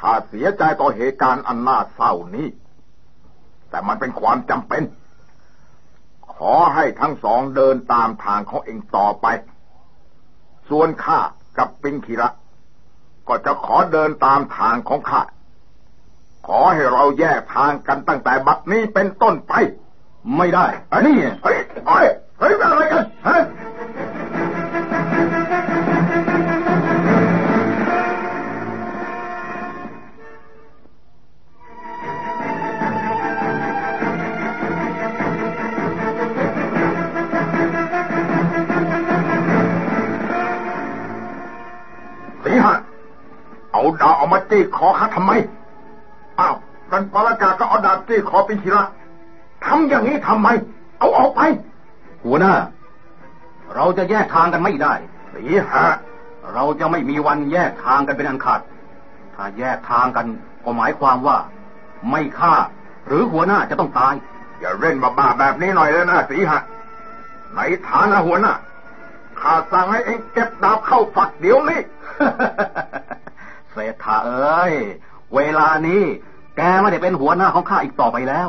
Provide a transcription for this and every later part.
ข้าเสียใจต่อเหตุการณ์อันน่าเศร้านี้ แต่มันเป็นความจำเป็น ขอให้ทั้งสองเดินตามทางของเองต่อไป ส่วนข้ากับปิงคีระ ก็จะขอเดินตามทางของข้า ขอให้เราแยกทางกันตั้งแต่บัดนี้เป็นต้นไป ไม่ได้ อันนี้ เฮ้ย เฮ้ย เฮ้ยอะไรกันฮะ จี้คอข้าทำไม อ้าวรันปารากาก็เอาดาบจี้คอปิชิระทำอย่างนี้ทำไม เอาออกไป หัวหน้า เราจะแยกทางกันไม่ได้สีหะเราจะไม่มีวันแยกทางกันเป็นอันขาด ถ้าแยกทางกันก็หมายความว่า ไม่ฆ่า หรือหัวหน้าจะต้องตาย อย่าเล่นบ้าๆแบบนี้หน่อยเลยนะสีหะในฐานะหัวหน้าข้าสั่งให้เองเก็บดาบเข้าฝักเดี๋ยวนี้ เศรษฐาเอ้ย เวลานี้แกไม่ได้เป็นหัวหน้าของข้าอีกต่อไปแล้ว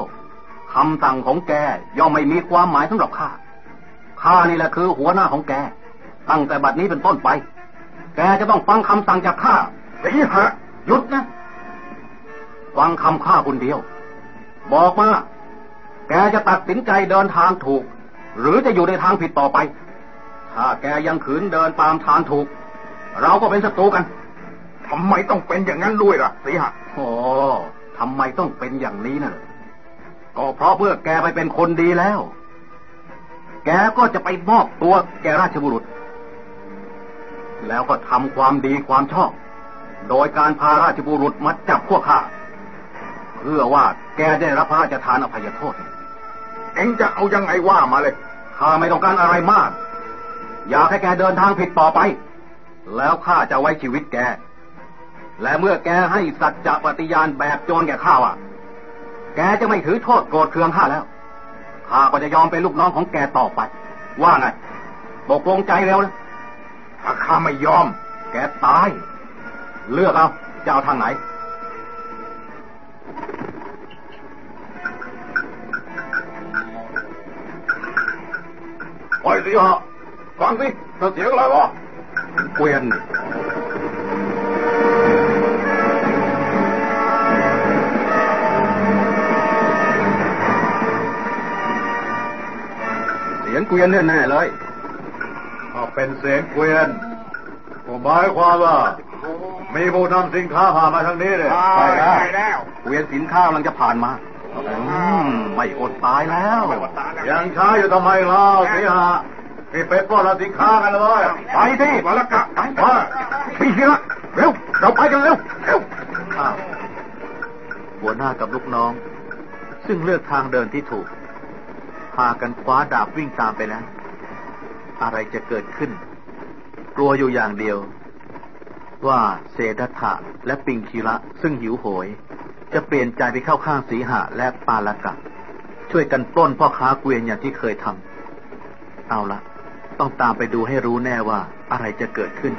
คำสั่งของแกย่อมไม่มีความหมายสำหรับข้า ข้านี่แหละคือหัวหน้าของแก ตั้งแต่บัดนี้เป็นต้นไป แกจะต้องฟังคำสั่งจากข้าสีหะหยุดนะ ฟังคำข้าคนเดียว บอกมา แกจะตัดสินใจเดินทางถูก หรือจะอยู่ในทางผิดต่อไป ถ้าแกยังขืนเดินตามทางถูก เราก็เป็นศัตรูกัน ทำไมต้องเป็นอย่างนั้นด้วยล่ะสีหะโอ้ทำไมต้องเป็นอย่างนี้น่ะก็เพราะเมื่อแกไปเป็นคนดีแล้ว แกก็จะไปมอบตัวแกราชบุรุษ แล้วก็ทำความดีความชอบ โดยการพาราชบุรุษมาจับพวกข้าเพื่อว่าแกได้รับพระราชทานอภัยโทษ เองจะเอายังไงว่ามาเลยข้าไม่ต้องการอะไรมาก อยากให้แกเดินทางผิดต่อไป แล้วข้าจะไว้ชีวิตแก และเมื่อแกให้สัจจะปฏิญาณแบบโจรแก่ข้าอะแกจะไม่ถือโทษโกรธเคืองข้าแล้ว ข้าก็จะยอมเป็นลูกน้องของแกต่อไป ว่าไงตกลงใจแล้วนะ ถ้าข้าไม่ยอม แกตาย เลือกเอา จะเอาทางไหนปล่อยสีหะฟังสิถ้าเสียงอะไรวะเกวียน สียงเกวียนแน่ๆเลยถ้าเป็นเสียงเกวียนก็หมายความว่า มีผู้นำสินค้าผ่านมาทางนี้เลยใช่แล้วเกวียนสินค้ากำลังจะผ่านมาอืมไม่อดตายแล้วยังช้าอยู่ทำไมเล่าสิฮะนี่ไปปล้นเอาสินค้ากันเลยไปสิมาละกะไปปิชิระเร็วเราไปกันเร็วเร็วอ้าวหัวหน้ากับลูกน้อง ซึ่งเลือกทางเดินที่ถูก พากันคว้าดาบวิ่งตามไปแล้ว อะไรจะเกิดขึ้น กลัวอยู่อย่างเดียว ว่าเศรษฐะและปิงคีระซึ่งหิวโหย จะเปลี่ยนใจไปเข้าข้างสีหะและปาลกะ ช่วยกันปล้นพ่อค้าเกวียนอย่างที่เคยทำเอาละต้องตามไปดูให้รู้แน่ว่าอะไรจะเกิดขึ้น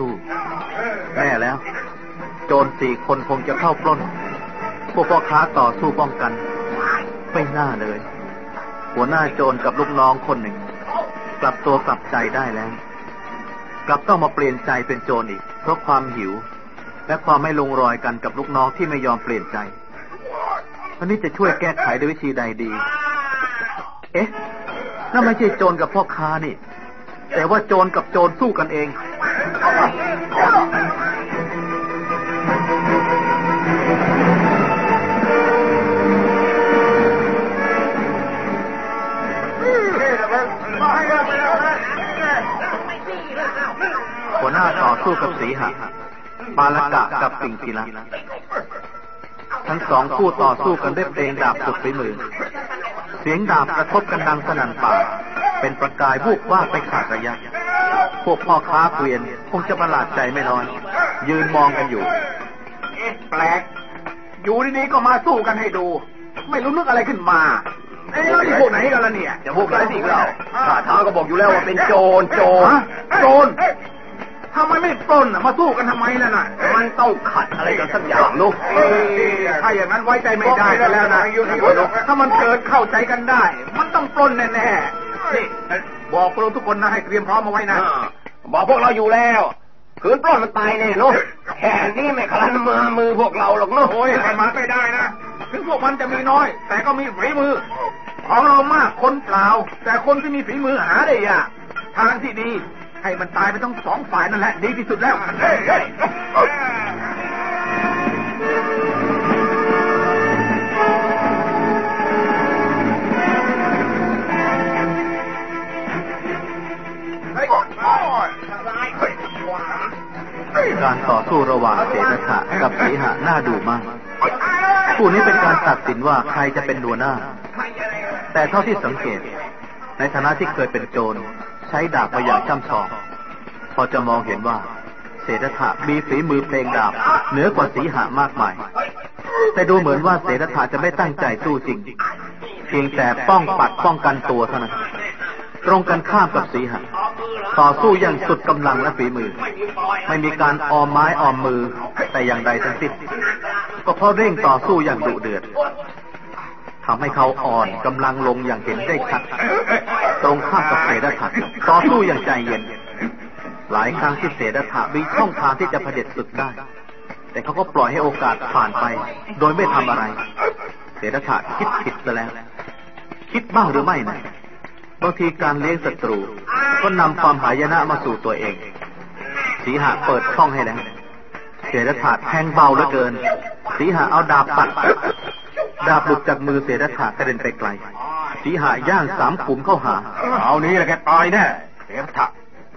สู้แน่แล้ว โจรสี่คนคงจะเข้าปล้น พวกพ่อค้าต่อสู้ป้องกัน ไม่น่าเลย หัวหน้าโจรกับลูกน้องคนหนึ่ง กลับตัวกลับใจได้แล้ว กลับต้องมาเปลี่ยนใจเป็นโจรอีก เพราะความหิว และความไม่ลงรอยกันกับลูกน้องที่ไม่ยอมเปลี่ยนใจวันนี้จะช่วยแก้ไขด้วยวิธีใดดี เอ๊ะนั่นไม่ใช่โจรกับพ่อค้านี่ แต่ว่าโจรกับโจรสู้กันเอง หัวหน้าต่อสู้กับสีหะปาลกะกับปิงกีละทั้งสองคู่ต่อสู้กันด้วยเพลงดาบสุดฝีมือ เสียงดาบกระทบกันดังสนั่นป่า เป็นประกายวูบว่าไปขาดระยะ พวกพ่อค้าเกวียนคงจะประหลาดใจไม่น้อย ยืนมองกันอยู่ เอ๊ะแปลก อยู่ดีๆก็มาสู้กันให้ดู ไม่รู้นึกอะไรขึ้นมาเอ๊ะแล้วนี่พวกไหนกันล่ะเนี่ยจะพวกไหนสิเราข้าท้าก็บอกอยู่แล้วว่าเป็นโจรโจรฮะโจรทำไมไม่ปล้นน่ะมาสู้กันทำไมล่ะน่ะ มันต้องขัดอะไรกันสักอย่างลูกเอ้ยถ้าอย่างนั้นไว้ใจไม่ได้กันแล้วนะถ้ามันเกิดเข้าใจกันได้ มันต้องปล้นแน่ๆนี่ บอกพวกเราทุกคนนะให้เตรียมพร้อมมาไว้นะบอกพวกเราอยู่แล้วขืนปล้นมันตายแน่เนาะแค่นี้ไม่คลันมือมือพวกเราหรอกเนาะโอ้ยให้มันไม่ได้นะถึงพวกมันจะมีน้อย แต่ก็มีฝีมือ ของเรามากคนเปล่า แต่คนที่มีฝีมือหาได้ยากทางที่ดี ให้มันตายไปทั้งสองฝ่ายนั่นแหละ ดีที่สุดแล้ว การต่อสู้ระหว่างเสนทะกับสีหะน่าดูมากคู่นี้เป็นการตัดสินว่าใครจะเป็นหัวหน้า แต่เท่าที่สังเกต ในฐานะที่เคยเป็นโจรใช้ดาบมาอย่างช่ำชอง พอจะมองเห็นว่า เศรษฐะมีฝีมือเพลงดาบเหนือกว่าสีหะมากมาย แต่ดูเหมือนว่าเศรษฐะจะไม่ตั้งใจสู้จริง เพียงแต่ป้องปัดป้องกันตัวเท่านั้น ตรงกันข้ามกับสีหะ ต่อสู้อย่างสุดกำลังและฝีมือ ไม่มีการออมไม้ออมมือ แต่อย่างใดทั้งสิ้นก็เพราะเร่งต่อสู้อย่างดุเดือดทำให้เขาอ่อนกำลังลงอย่างเห็นได้ชัดตรงข้ามกับเสดถะต่อสู้อย่างใจเย็น หลายครั้งที่เสดถะมีช่องทางที่จะเผด็จศึกได้ แต่เขาก็ปล่อยให้โอกาสผ่านไป โดยไม่ทำอะไร เสดถะคิดผิดซะแล้ว คิดบ้างหรือไม่นะ บางทีการเลี้ยงศัตรู ก็นำความหายนะมาสู่ตัวเอง สีหะเปิดช่องให้แล้วเสดถะแทงเบาเหลือเกิน สีหะเอาดาบปัด ดาบหลุดจากมือเสดถะกระเด็นไปไกล สีหะย่างสามขุมเข้าหา เอานี้แหละแกตายแน่เสียถะ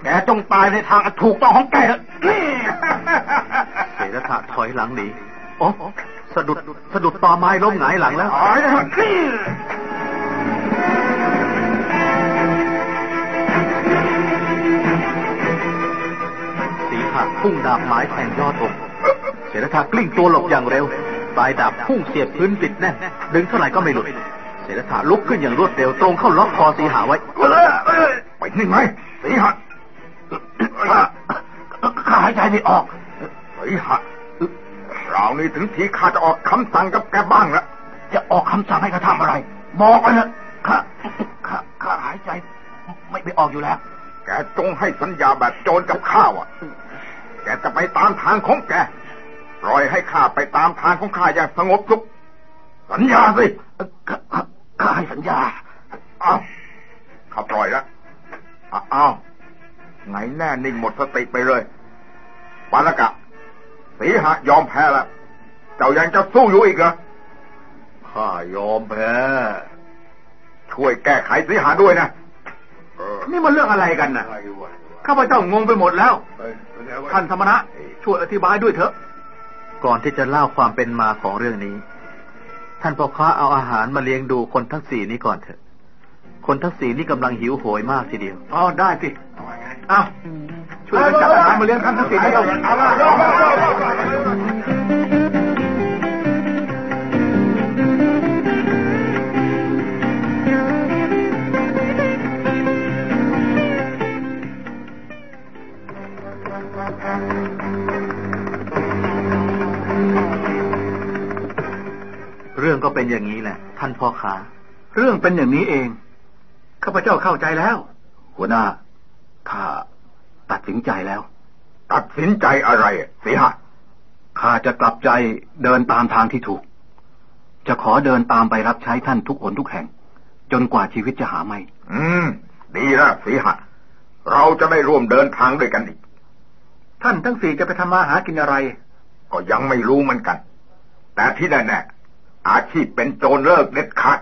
แกจงตายในทางอันถูกต้องของแกเถอะนี่เสดถะถอยหลังหนีโอ้สะดุดสะดุดต่อไม้ล้มหงายหลังแล้ว พุ่งดาบไม้แทงยอดอกเสดถะกลิ้งตัวหลบอย่างเร็วปลายดาบพุ่งเสียบพื้นติดแน่นดึงเท่าไหร่ก็ไม่หลุดเสดถะลุกขึ้นอย่างรวดเร็วตรงเข้าล็อกคอสีหาไว้ไปนิ่งไหมสีหัดข้าข้าหายใจไม่ออกสีหัดคราวนี้ถึงทีข้าจะออกคำสั่งกับแกบ้างแล้วจะออกคำสั่งให้ข้าทำอะไร บอกไปเถอะข้าข้าข้าหายใจ ไม่ไปออกอยู่แล้ว แกจงให้สัญญาแบบโจรกับข้าอะ แกจะไปตามทางของแกปล่อยให้ข้าไปตามทางของข้าอย่างสงบสุขสัญญาสิข้าให้สัญญาเอาข้าปล่อยแล้วอ้าวไงแน่นิ่งหมดสติไปเลยปานกะสีหะยอมแพ้แล้วเจ้ายังจะสู้อยู่อีกเหรอข้ายอมแพ้ ช่วยแก้ไขสีหะด้วยนะ นี่มันเรื่องอะไรกันนะ ข้าพเจ้างงไปหมดแล้ว ท่านธรรมนะช่วยอธิบายด้วยเถอะ ก่อนที่จะเล่าความเป็นมาของเรื่องนี้ ท่านพ่อค้าเอาอาหารมาเลี้ยงดูคนทั้งสี่นี้ก่อนเถอะ คนทั้งสี่นี่กำลังหิวโหยมากทีเดียว อ๋อได้สิอ้าวช่วยกันจัดอาหารมาเลี้ยงท่านทั้งสี่ให้เราเอา รื่องก็เป็นอย่างนี้แหละ ท่านพ่อค้าเรื่องเป็นอย่างนี้เองข้าพเจ้าเข้าใจแล้ว หัวหน้าข้าตัดสินใจแล้ว ตัดสินใจอะไรเสียข้าจะกลับใจเดินตามทางที่ถูก จะขอเดินตามไปรับใช้ท่านทุกหนทุกแห่ง จนกว่าชีวิตจะหาไม่ อืม ดีแล้วสีหะเราจะได้ร่วมเดินทางด้วยกันอีก ท่านทั้งสี่จะไปทำมาหากินอะไร ก็ยังไม่รู้เหมือนกัน แต่ที่แน่ๆ อาชีพเป็นโจรเลิกเด็ดขาด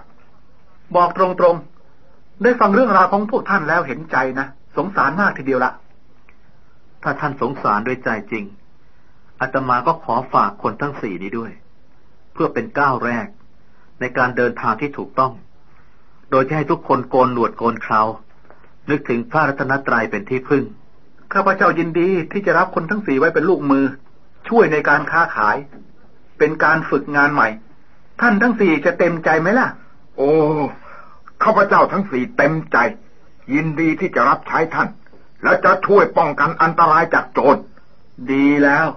บอกตรงๆ ได้ฟังเรื่องราวของพวกท่านแล้วเห็นใจนะ สงสารมากทีเดียวละ ถ้าท่านสงสารด้วยใจจริง อาตมาก็ขอฝากคนทั้งสี่นี้ด้วย เพื่อเป็นก้าวแรก ในการเดินทางที่ถูกต้อง โดยที่ให้ทุกคนโกนหนวดโกนเครานึกถึงพระรัตนตรัยเป็นที่พึ่ง ข้าพเจ้ายินดีที่จะรับคนทั้งสี่ไว้เป็นลูกมือ ช่วยในการค้าขาย เป็นการฝึกงานใหม่ ท่านทั้งสี่จะเต็มใจไหมล่ะ โอ้ข้าพเจ้าทั้งสี่เต็มใจ ยินดีที่จะรับใช้ท่าน และจะช่วยป้องกันอันตรายจากโจรดีแล้ว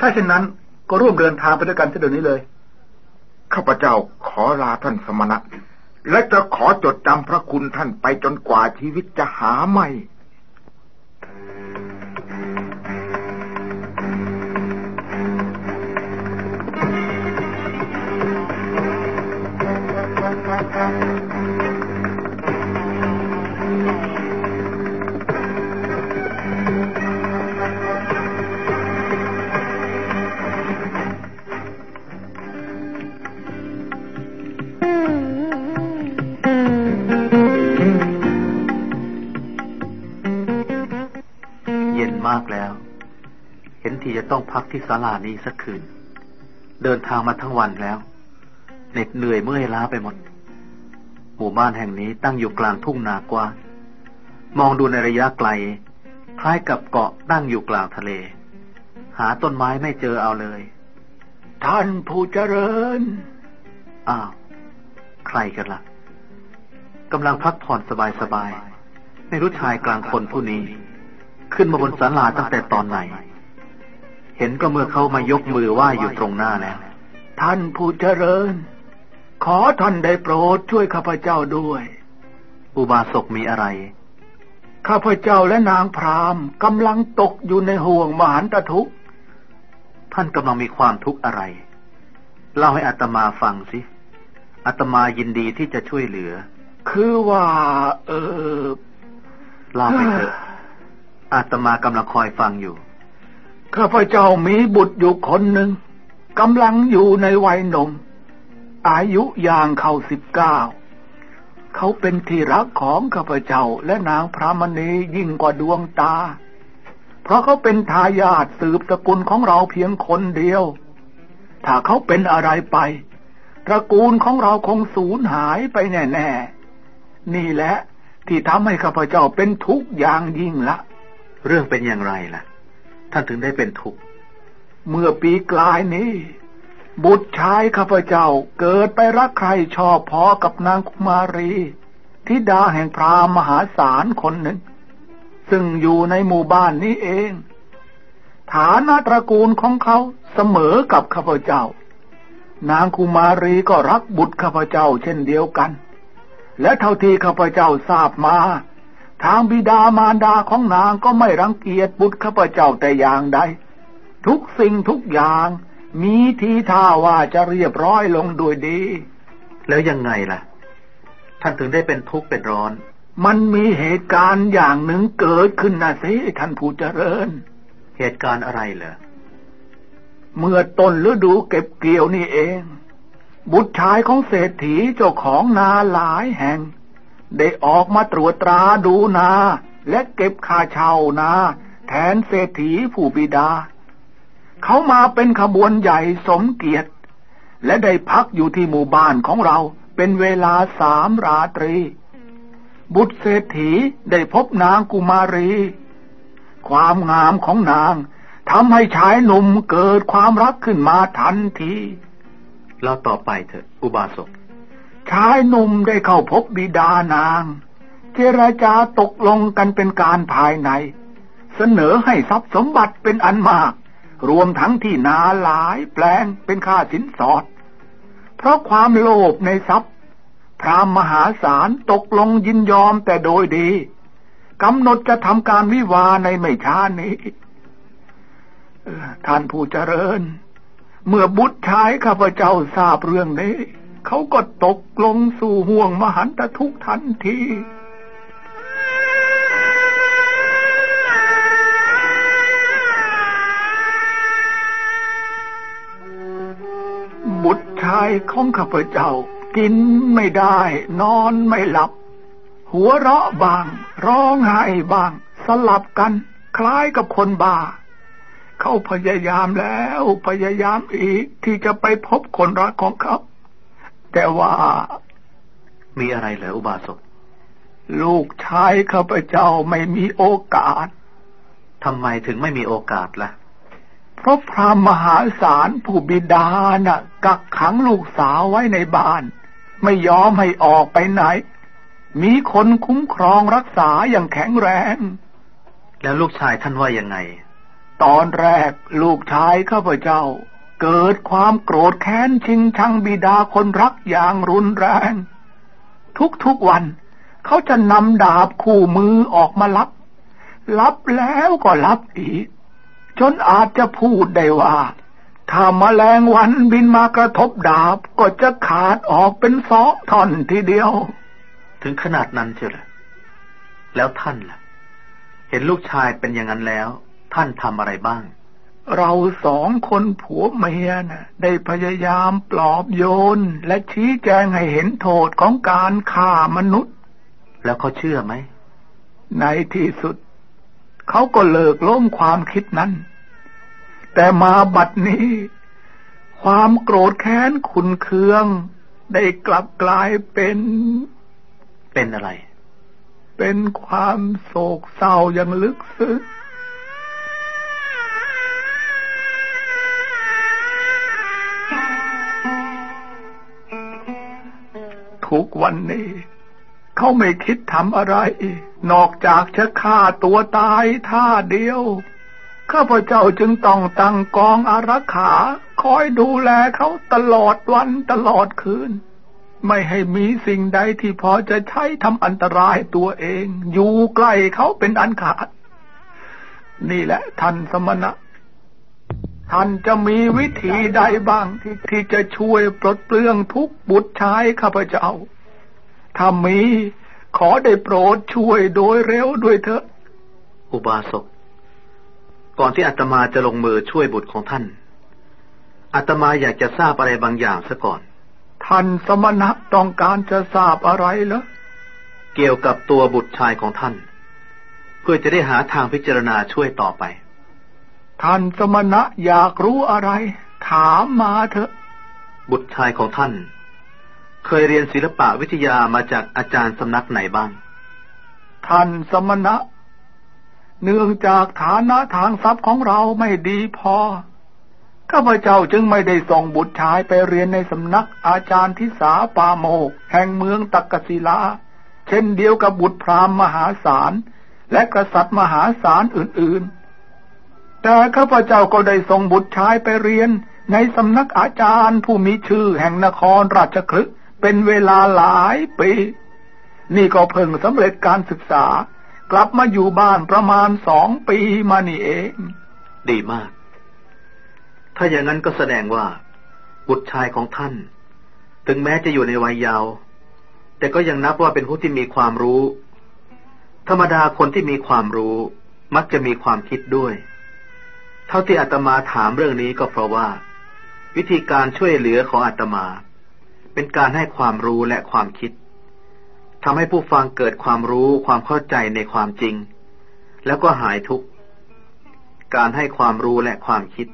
ถ้าเช่นนั้นก็ร่วมเดินทางไปด้วยกันเดี๋ยวนี้เลยข้าพเจ้าขอลาท่านสมณะ และจะขอจดจำพระคุณท่านไปจนกว่าชีวิตจะหาไม่ พักที่ศาลานี้สักคืน เดินทางมาทั้งวันแล้วเหน็ดเหนื่อยเมื่อยล้าไปหมด หมู่บ้านแห่งนี้ตั้งอยู่กลางทุ่งนากว้างมองดูในระยะไกล คล้ายกับเกาะตั้งอยู่กลางทะเล หาต้นไม้ไม่เจอเอาเลย ท่านผู้เจริญ อ้าว ใครกันละ่ะกำลังพักผ่อนสบายๆไม่รู้ชายกลางคนผู้นี้ ขึ้นมาบนศาลาตั้งแต่ตอนไหน เห็นก็เมื่อเขามายกมือไหว้อยู่ตรงหน้าแล้ว ท่านผู้เจริญ ขอท่านได้โปรดช่วยข้าพเจ้าด้วย อุบาสกมีอะไร ข้าพเจ้าและนางพรามกำลังตกอยู่ในห่วงมหันตทุกข์ ท่านกำลังมีความทุกข์อะไร เล่าให้อัตมาฟังสิอัตมายินดีที่จะช่วยเหลือ คือว่า เออเล่าไปเถอะอาตมากำลังคอยฟังอยู่ ข้าพเจ้ามีบุตรอยู่คนหนึ่งกำลังอยู่ในวัยหนุ่มอายุย่างเข้าสิบเก้าเขาเป็นที่รักของข้าพเจ้าและนางพระมณียิ่งกว่าดวงตา เพราะเขาเป็นทายาทสืบสกุลของเราเพียงคนเดียว ถ้าเขาเป็นอะไรไป ตระกูลของเราคงสูญหายไปแน่ๆ นี่แหละที่ทำให้ข้าพเจ้าเป็นทุกข์อย่างยิ่งละ เรื่องเป็นอย่างไรล่ะ ท่านถึงได้เป็นทุกข์เมื่อปีกลายนี้ บุตรชายข้าพเจ้าเกิดไปรักใครชอบพอกับนางคุมารีธิดาแห่งพรามณ์มหาศาลคนหนึ่ง ซึ่งอยู่ในหมู่บ้านนี้เอง ฐานะตระกูลของเขาเสมอกับข้าพเจ้า นางคุมารีก็รักบุตรข้าพเจ้าเช่นเดียวกัน และเท่าที่ข้าพเจ้าทราบมา ทางบิดามารดาของนางก็ไม่รังเกียจบุตรข้าพเจ้าแต่อย่างใด ทุกสิ่งทุกอย่าง มีทีท่าว่าจะเรียบร้อยลงด้วยดี แล้วยังไงล่ะ ท่านถึงได้เป็นทุกข์เป็นร้อน มันมีเหตุการณ์อย่างหนึ่งเกิดขึ้นนะสิท่านผู้เจริญ เหตุการณ์อะไรเหรอเมื่อต้นฤดูเก็บเกี่ยวนี่เอง บุตรชายของเศรษฐีเจ้าของนาหลายแห่ง ได้ออกมาตรวจตราดูนา และเก็บค่าเช่านา แทนเศรษฐีผู้บิดา เขามาเป็นขบวนใหญ่สมเกียรติ และได้พักอยู่ที่หมู่บ้านของเราเป็นเวลาสามราตรี บุตรเศรษฐีได้พบนางกุมารี ความงามของนางทำให้ชายหนุ่มเกิดความรักขึ้นมาทันทีเราต่อไปเถอะอุบาสก ชายหนุ่มได้เข้าพบบิดานาง เจรจาตกลงกันเป็นการภายใน เสนอให้ทรัพย์สมบัติเป็นอันมาก รวมทั้งที่นาหลายแปลงเป็นค่าสินสอด เพราะความโลภในทรัพย์ พรามมหาศาลตกลงยินยอมแต่โดยดีกำหนดจะทำการวิวาในไม่ช้านี้ท่านผู้เจริญ เมื่อบุตรชายข้าพเจ้าทราบเรื่องนี้ เขาก็ตกลงสู่ห่วงมหันตทุกทันทีบุตรชายของข้าพเจ้า กินไม่ได้ นอนไม่หลับ หัวเราะบาง ร้องไห้บาง สลับกัน คล้ายกับคนบ้า เขาพยายามแล้วพยายามอีกที่จะไปพบคนรักของเขา แต่ว่า มีอะไรเหรออุบาสก ลูกชายข้าพเจ้าไม่มีโอกาสทำไมถึงไม่มีโอกาสละ่ะ เพราะพระมหาศาลผู้บิดาน่ะ กักขังลูกสาวไว้ในบ้าน ไม่ยอมให้ออกไปไหน มีคนคุ้มครองรักษาอย่างแข็งแรง แล้วลูกชายท่านว่ายังไง ตอนแรกลูกชายข้าพเจ้า เกิดความโกรธแค้นชิงชังบิดาคนรักอย่างรุนแรง ทุกๆวัน เขาจะนำดาบคู่มือออกมารับรับแล้วก็รับอีก จนอาจจะพูดได้ว่า ถ้ามาแมลงวันบินมากระทบดาบก็จะขาดออกเป็นสองท่อนทีเดียว ถึงขนาดนั้นเชียวเหรอแล้วท่านล่ะ เห็นลูกชายเป็นอย่างนั้นแล้ว ท่านทำอะไรบ้าง เราสองคนผัวเมียนะ่ะได้พยายามปลอบโยน และชี้แจงให้เห็นโทษของการฆ่ามนุษย์ แล้วเขาเชื่อไหม ในที่สุด เขาก็เลิกล้มความคิดนั้น แต่มาบัดนี้ ความโกรธแค้นขุนเคือง ได้กลับกลายเป็น เป็นอะไร เป็นความโศกเศร้าอย่างลึกซึ้ง ทุกวันนี้ เขาไม่คิดทำอะไร นอกจากจะฆ่าตัวตายท่าเดียว ข้าพเจ้าจึงต้องตั้งกองอารักขา คอยดูแลเขาตลอดวันตลอดคืน ไม่ให้มีสิ่งใดที่พอจะใช้ทำอันตรายตัวเอง อยู่ใกล้เขาเป็นอันขาด นี่แหละท่านสมณะ ท่านจะมีวิธีใดบ้างที่ที่จะช่วยปลดเปลื้องทุกบุตรชายข้าพเจ้า ถ้ามีขอได้โปรดช่วยโดยเร็วด้วยเถอะ อุบาสก ก่อนที่อาตมาจะลงมือช่วยบุตรของท่าน อาตมาอยากจะทราบอะไรบางอย่างซะก่อน ท่านสมณะต้องการจะทราบอะไรเหรอ เกี่ยวกับตัวบุตรชายของท่าน เพื่อจะได้หาทางพิจารณาช่วยต่อไป ท่านสมณะอยากรู้อะไร ถามมาเถอะ บุตรชายของท่าน เคยเรียนศิลปะวิทยามาจากอาจารย์สำนักไหนบ้าง ท่านสมณะ เนื่องจากฐานะทางทรัพย์ของเราไม่ดีพอข้าพเจ้าจึงไม่ได้ส่งบุตรชายไปเรียนในสำนักอาจารย์ทิสาปาโมก แห่งเมืองตักกศิลา เช่นเดียวกับบุตรพราหมณ์มหาศาล และกษัตริย์มหาศาลอื่นๆ แต่ข้าพเจ้าก็ได้ส่งบุตรชายไปเรียน ในสำนักอาจารย์ผู้มีชื่อแห่งนครราชคลึเป็นเวลาหลายปี นี่ก็เพิ่งสำเร็จการศึกษา กลับมาอยู่บ้านประมาณสองปีมานี่เอง ดีมาก ถ้าอย่างนั้นก็แสดงว่า บุตรชายของท่าน ถึงแม้จะอยู่ในวัยยาว แต่ก็ยังนับว่าเป็นผู้ที่มีความรู้ ธรรมดาคนที่มีความรู้ มักจะมีความคิดด้วย เท่าที่อาตมาถามเรื่องนี้ก็เพราะว่า วิธีการช่วยเหลือของอาตมา เป็นการให้ความรู้และความคิดทำให้ผู้ฟังเกิดความรู้ความเข้าใจในความจริง แล้วก็หายทุกข์การให้ความรู้และความคิด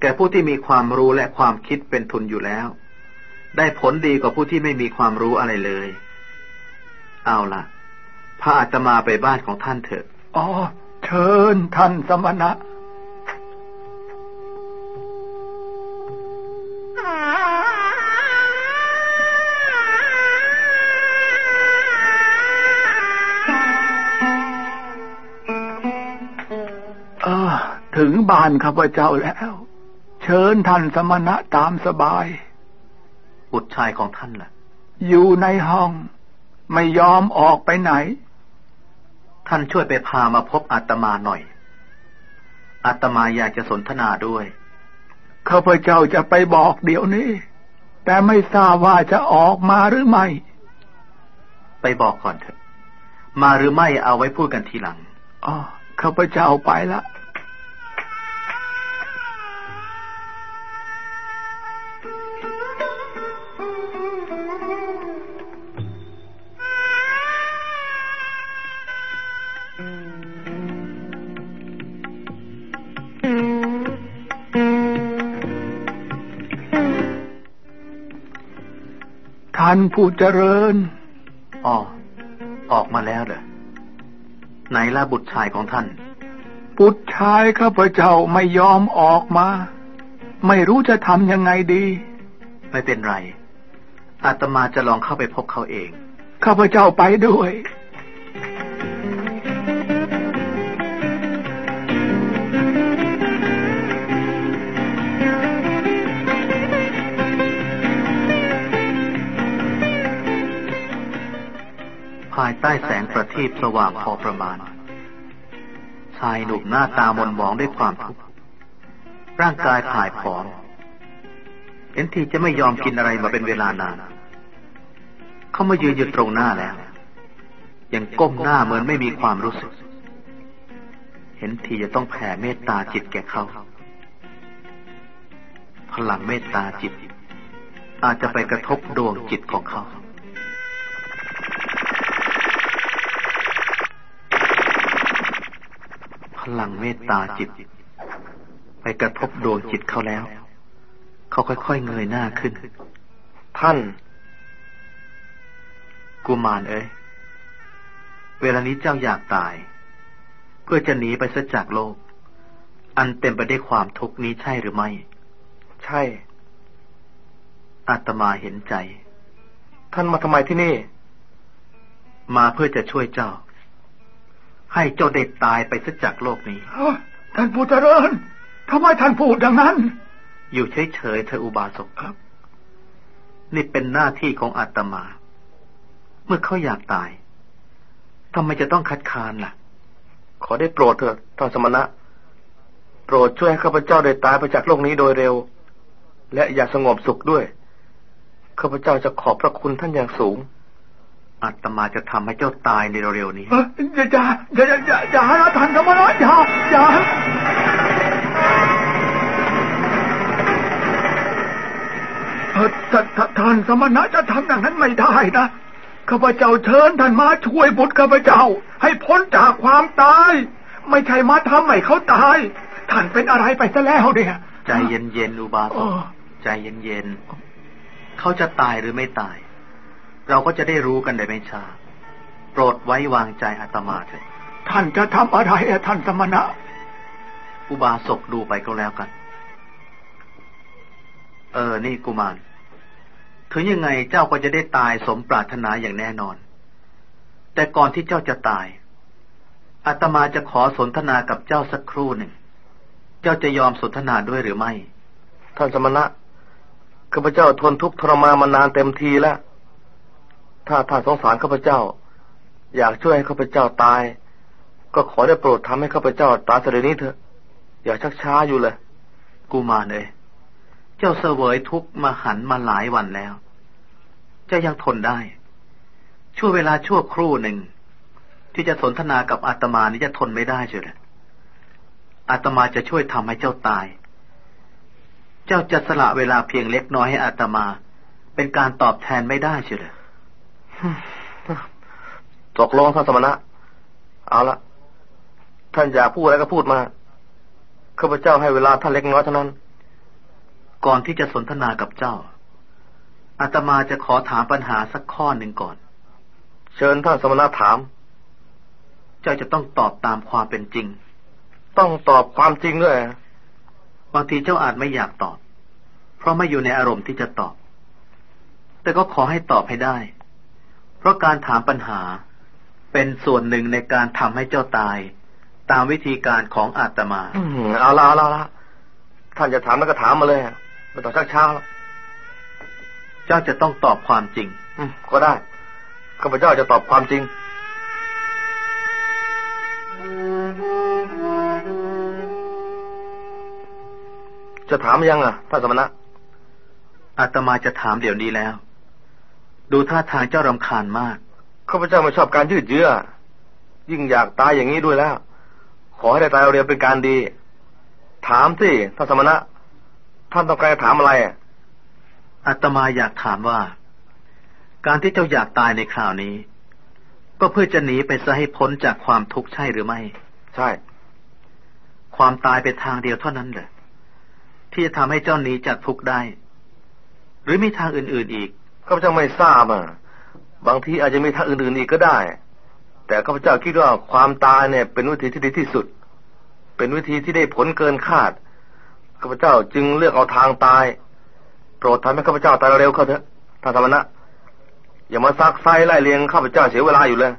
แก่ผู้ที่มีความรู้และความคิดเป็นทุนอยู่แล้ว ได้ผลดีกว่าผู้ที่ไม่มีความรู้อะไรเลย เอาล่ะพาอาตมาไปบ้านของท่านเถอะอ๋อเชิญท่านสมณะ บ้านข้าพเจ้าแล้ว เชิญท่านสมณะตามสบาย บุตรชายของท่านล่ะ อยู่ในห้อง ไม่ยอมออกไปไหน ท่านช่วยไปพามาพบอาตมาหน่อย อาตมาอยากจะสนทนาด้วยข้าพเจ้าจะไปบอกเดี๋ยวนี้ แต่ไม่ทราบว่าจะออกมาหรือไม่ ไปบอกก่อนเถอะ มาหรือไม่เอาไว้พูดกันทีหลังอ๋อข้าพเจ้าไปละ ท่านผู้เจริญอ๋อออกมาแล้วเหรอไหนล่ะบุตรชายของท่านปุตรชายข้าพเจ้าไม่ยอมออกมา ไม่รู้จะทำยังไงดี ไม่เป็นไรอาตมาจะลองเข้าไปพบเขาเอง ข้าพเจ้าไปด้วยายใต้แสงประทีปสว่างพอประมาณ ชายหนุ่มหน้าตามนหมองด้วยความทุกข์ร่างกายผายผอมเห็นทีจะไม่ยอมกินอะไรมาเป็นเวลานาน เขามายืนอยู่ตรงหน้าแล้ว ยังก้มหน้าเหมือนไม่มีความรู้สึก เห็นทีจะต้องแผ่เมตตาจิตแก่เขา พลังเมตตาจิต อาจจะไปกระทบดวงจิตของเขา ลังเมตตาจิต ไปกระทบดวงจิตเขาแล้ว เขาค่อยๆเงยหน้าขึ้น ท่าน กุมารเอ้ยเวลานี้เจ้าอยากตาย เพื่อจะหนีไปซะจากโลก อันเต็มไปด้วยความทุกข์นี้ใช่หรือไม่ ใช่อาตมาเห็นใจ ท่านมาทำไมที่นี่ มาเพื่อจะช่วยเจ้า ให้เจ้าเด็ดตายไปซะจากโลกนี้ท่านผู้เจริญทำไมท่านพูดดังนั้น อยู่เฉยๆเธออุบาสกครับ นี่เป็นหน้าที่ของอาตมา เมื่อเขาอยากตายทำไมจะต้องคัดค้านล่ะ ขอได้โปรดเถิดท่านสมณะ โปรดช่วยให้ข้าพเจ้าได้ตายไปจากโลกนี้โดยเร็ว และอย่าสงบสุขด้วย ข้าพเจ้าจะขอบพระคุณท่านอย่างสูง อาตมาจะทำให้เจ้าตายในเร็วๆนี้เอ้ยอย่าอย่าอย่าอย่าอย่าอย่านะท่านธรรมนัสอย่าอย่าเออท่านท่านท่านสมณะจะทำอย่างนั้นไม่ได้นะข้าพเจ้าเชิญท่านมาช่วยบุตรข้าพเจ้า ให้พ้นจากความตาย ไม่ใช่มาทำให้เขาตาย ท่านเป็นอะไรไปซะแล้วเนี่ย ใจเย็นๆอุบาสเอกอใจเย็นๆเขาจะตายหรือไม่ตาย เราก็จะได้รู้กันในไม่ช้าโปรดไว้วางใจอาตมาเถิดท่านจะทำอะไรอะท่านสมณะ อุบาสกดูไปก็แล้วกัน เออ นี่กุมาร ถึงยังไงเจ้าก็จะได้ตายสมปรารถนาอย่างแน่นอน แต่ก่อนที่เจ้าจะตายอาตมาจะขอสนทนากับเจ้าสักครู่หนึ่ง เจ้าจะยอมสนทนาด้วยหรือไม่ ท่านสมณะข้าพเจ้าทนทุกข์ทรมามานานเต็มทีแล้ว ถ้าท่านสงสารข้าพเจ้า อยากช่วยให้ข้าพเจ้าตาย ก็ขอได้โปรดทำให้ข้าพเจ้าตายเสด็จนี้เถอะ อย่าชักช้าอยู่เลยกุมาเอ้ยเจ้าเสวยทุกมาหันมาหลายวันแล้ว เจ้ายังทนได้ ช่วงเวลาชั่วครู่หนึ่ง ที่จะสนทนากับอาตมานี่จะทนไม่ได้เชียวเลยอาตมาจะช่วยทำให้เจ้าตาย เจ้าจะสละเวลาเพียงเล็กน้อยให้อาตมา เป็นการตอบแทนไม่ได้เชียวเลย ตกลงท่านสมณะ เอาละท่านอยากพูดอะไรก็พูดมาข้าพเจ้าให้เวลาท่านเล็กน้อยเท่านั้น ก่อนที่จะสนทนากับเจ้าอาตมาจะขอถามปัญหาสักข้อหนึ่งก่อน เชิญท่านสมณะถาม เจ้าจะต้องตอบตามความเป็นจริง ต้องตอบความจริงด้วยบางทีเจ้าอาจไม่อยากตอบ เพราะไม่อยู่ในอารมณ์ที่จะตอบ แต่ก็ขอให้ตอบให้ได้ เพราะการถามปัญหาเป็นส่วนหนึ่งในการทำให้เจ้าตาย ตามวิธีการของอาตมาอืมเอาละเอาละเอาละท่านจะถามแล้วก็ถามมาเลยไม่ต้องชักช้าหรอกเจ้าจะต้องตอบความจริง อืมก็ได้ข้าพเจ้าจะตอบความจริง จะถามยังอะท่านสมณะอาตมาจะถามเดี๋ยวนี้แล้ว ดูท่าทางเจ้ารำคาญมากข้าพเจ้าไม่ชอบการยืดเยื้อ ยิ่งอยากตายอย่างนี้ด้วยแล้ว ขอให้ได้ตายเร็วๆเป็นการดี ถามสิท่านสมณะ ท่านต้องการจะถามอะไรอะอาตมาอยากถามว่า การที่เจ้าอยากตายในคราวนี้ ก็เพื่อจะหนีไปซะให้พ้นจากความทุกข์ใช่หรือไม่ ใช่ ความตายเป็นทางเดียวเท่านั้นเหรอที่จะทำให้เจ้าหนีจากทุกข์ได้ หรือมีทางอื่นๆอีก ข้าพเจ้าไม่ทราบอะ บางทีอาจจะมีทางอื่นๆอีกก็ได้ แต่ข้าพเจ้าคิดว่าความตายเนี่ย เป็นวิธีที่ดีที่สุด เป็นวิธีที่ได้ผลเกินคาด ข้าพเจ้าจึงเลือกเอาทางตาย โปรดทำให้ข้าพเจ้าตายเร็วเข้าเถอะท่านสมณะอย่ามาซักไซไล่เลียงข้าพเจ้าเสียเวลาอยู่เลย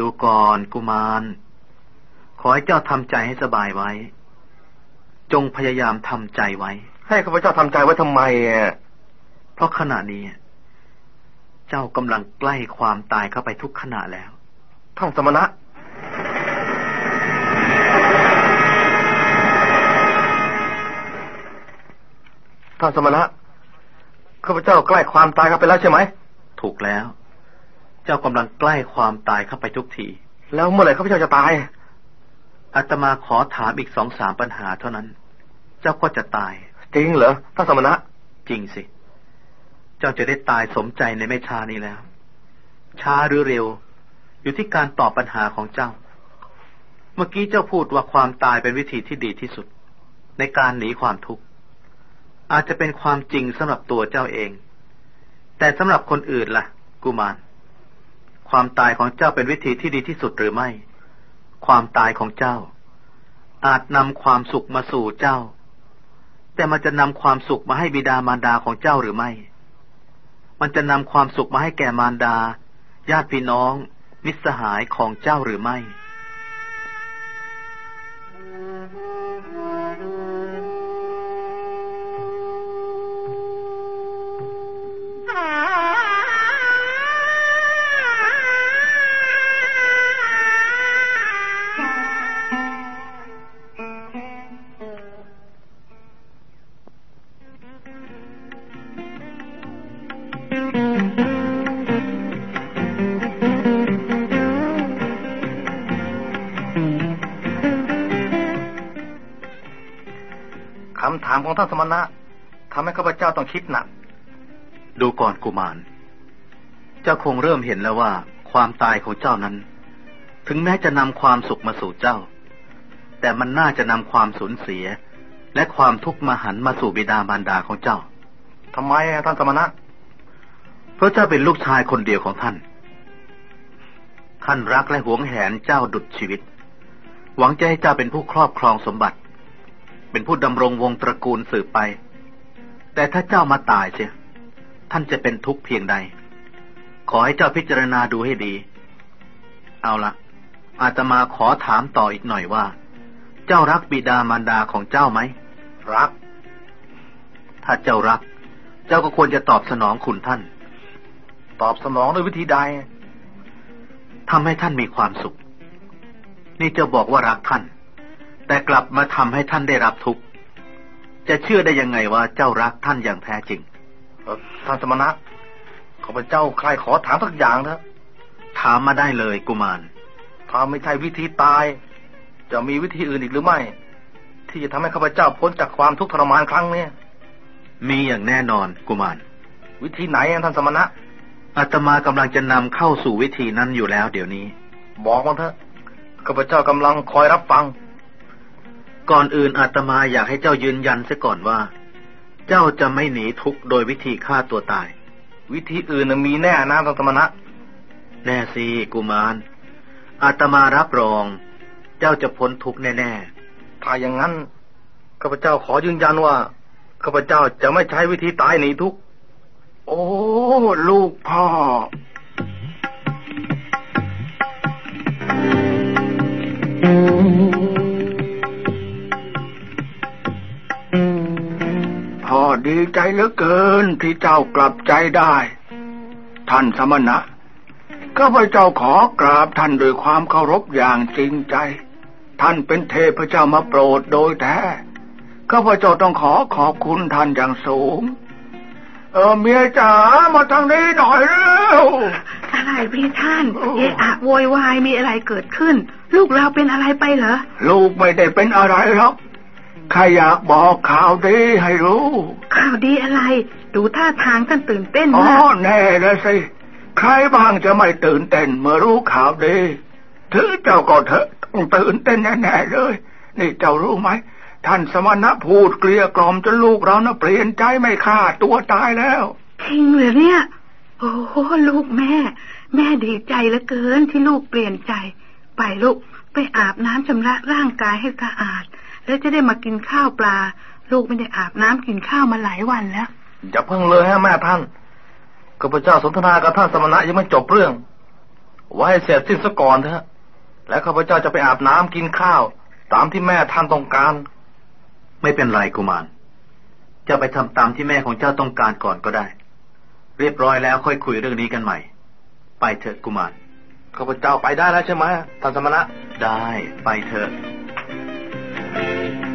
ดูก่อนกุมาร ขอให้เจ้าทำใจให้สบายไว้ จงพยายามทำใจไว้ ให้ข้าพเจ้าทำใจไว้ทำไมอะเพราะขณะนี้ เจ้ากำลังใกล้ความตายเข้าไปทุกขณะแล้ว ท่านสมณะ ท่านสมณะข้าพเจ้าใกล้ความตายเข้าไปแล้วใช่ไหม ถูกแล้ว เจ้ากำลังใกล้ความตายเข้าไปทุกที แล้วเมื่อไหร่ข้าพเจ้าจะตาย อาตมาขอถามอีกสองสามปัญหาเท่านั้น เจ้าก็จะตาย จริงเหรอ ท่านสมณะ จริงสิ เจ้าจะได้ตายสมใจในไม่ช้านี้แล้ว ช้าหรือเร็ว อยู่ที่การตอบปัญหาของเจ้า เมื่อกี้เจ้าพูดว่าความตายเป็นวิธีที่ดีที่สุด ในการหนีความทุกข์ อาจจะเป็นความจริงสำหรับตัวเจ้าเอง แต่สำหรับคนอื่นล่ะ กุมาร ความตายของเจ้าเป็นวิธีที่ดีที่สุดหรือไม่ ความตายของเจ้า อาจนำความสุขมาสู่เจ้าแต่มันจะนำความสุขมาให้บิดามารดาของเจ้าหรือไม่ มันจะนำความสุขมาให้แก่มารดา ญาติพี่น้อง มิตรสหายของเจ้าหรือไม่ ของท่านสมณะทำให้ข้าพเจ้าต้องคิดหนัก ดูก่อนกุมาร เจ้าคงเริ่มเห็นแล้วว่า ความตายของเจ้านั้น ถึงแม้จะนำความสุขมาสู่เจ้า แต่มันน่าจะนำความสูญเสีย และความทุกข์มาหันมาสู่บิดามารดาของเจ้าทำไมอะท่านสมณะ เพราะเจ้าเป็นลูกชายคนเดียวของท่าน ท่านรักและหวงแหนเจ้าดุจชีวิต หวังจะให้เจ้าเป็นผู้ครอบครองสมบัติ เป็นผู้ดำรงวงตระกูลสืบไป แต่ถ้าเจ้ามาตายเสียท่านจะเป็นทุกข์เพียงใด ขอให้เจ้าพิจารณาดูให้ดี เอาละอาตมาขอถามต่ออีกหน่อยว่า เจ้ารักบิดามารดาของเจ้าไหม รัก ถ้าเจ้ารัก เจ้าก็ควรจะตอบสนองคุณท่าน ตอบสนองด้วยวิธีใดทำให้ท่านมีความสุข นี่เจ้าบอกว่ารักท่าน แต่กลับมาทำให้ท่านได้รับทุกข์ จะเชื่อได้ยังไงว่าเจ้ารักท่านอย่างแท้จริงเอ่อท่านสมณะข้าพเจ้าใครขอถามสักอย่างเถอะถามมาได้เลยกุมาร ถ้าไม่ใช่วิธีตาย จะมีวิธีอื่นอีกหรือไม่ ที่จะทำให้ข้าพเจ้าพ้นจากความทุกข์ทรมานครั้งนี้มีอย่างแน่นอนกุมาร วิธีไหนอะท่านสมณะอาตมากำลังจะนำเข้าสู่วิธีนั้นอยู่แล้ว เดี๋ยวนี้ บอกมาเถอะข้าพเจ้ากำลังคอยรับฟัง ก่อนอื่นอาตมาอยากให้เจ้ายืนยันเสียก่อนว่า เจ้าจะไม่หนีทุกข์โดยวิธีฆ่าตัวตาย วิธีอื่นน่ะมีแน่นะท่านสมณะแน่สิกุมารอาตมารับรอง เจ้าจะพ้นทุกข์แน่ถ้าอย่างนั้นข้าพเจ้าขอยืนยันว่าข้าพเจ้าจะไม่ใช้วิธีตายหนีทุกข์โอ้ ลูกพ่อ ดีใจเหลือเกินที่เจ้ากลับใจได้ ท่านสมณะข้าพเจ้าขอกราบท่านด้วยความเคารพอย่างจริงใจ ท่านเป็นเทพเจ้ามาโปรดโดยแท้ข้าพเจ้าต้องขอขอบคุณท่านอย่างสูง เออเมียจ๋ามาทางนี้หน่อยเร็วอะไรพี่ท่านเอะอะโวยวายมีอะไรเกิดขึ้น ลูกเราเป็นอะไรไปเหรอลูกไม่ได้เป็นอะไรหรอก ข้าอยากบอกข่าวดีให้รู้ ข่าวดีอะไร ดูท่าทางท่านตื่นเต้นอ๋อมากแน่แล้วสิ ใครบ้างจะไม่ตื่นเต้นเมื่อรู้ข่าวดีถือเจ้าก็เถอะต้องตื่นเต้นแน่ๆเลย นี่เจ้ารู้ไหม ท่านสมณะพูดเกลี้ยกล่อมจนลูกเรานะเปลี่ยนใจไม่ฆ่าตัวตายแล้ว จริงเหรอเนี่ย โอ้โหลูกแม่ แม่ดีใจเหลือเกินที่ลูกเปลี่ยนใจ ไปลูกไปอาบน้ำชำระร่างกายให้สะอาด แล้วจะได้มากินข้าวปลา ลูกไม่ได้อาบน้ำกินข้าวมาหลายวันแล้ว อย่าเพิ่งเลยฮะแม่ท่านข้าพเจ้าสนทนากับท่านสมณะยังไม่จบเรื่องไว้ให้เสร็จสิ้นซะก่อนเถอะ แล้วข้าพเจ้าจะไปอาบน้ำกินข้าว ตามที่แม่ท่านต้องการ ไม่เป็นไรกุมารเจะไปทำตามที่แม่ของเจ้าต้องการก่อนก็ได้ เรียบร้อยแล้วค่อยคุยเรื่องนี้กันใหม่ ไปเถอะกุมารข้าพเจ้าไปได้แล้วใช่ไหมท่านสมณะได้ไปเถอะ Thank you.